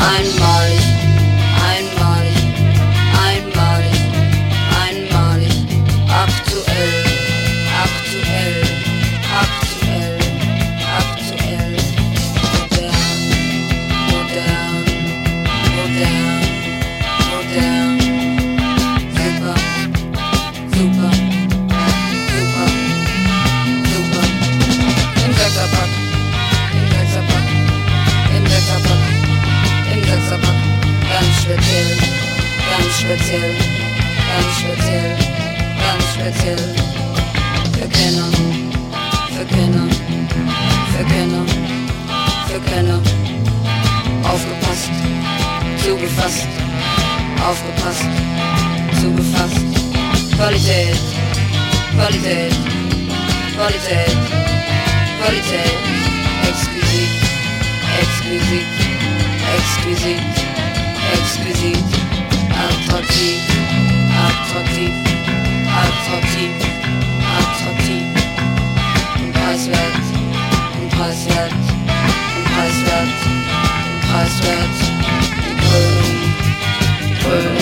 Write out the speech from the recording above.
I'm mine. Speziell, ganz speziell, ganz speziell. Für Kenner, für Kenner, für Kenner, für Kenner. Aufgepasst, zugefasst, aufgepasst, zugefasst. Qualität, Qualität, Qualität, Qualität. Exquisit, exquisit, exquisit, exquisit. I sweat, burning, burning.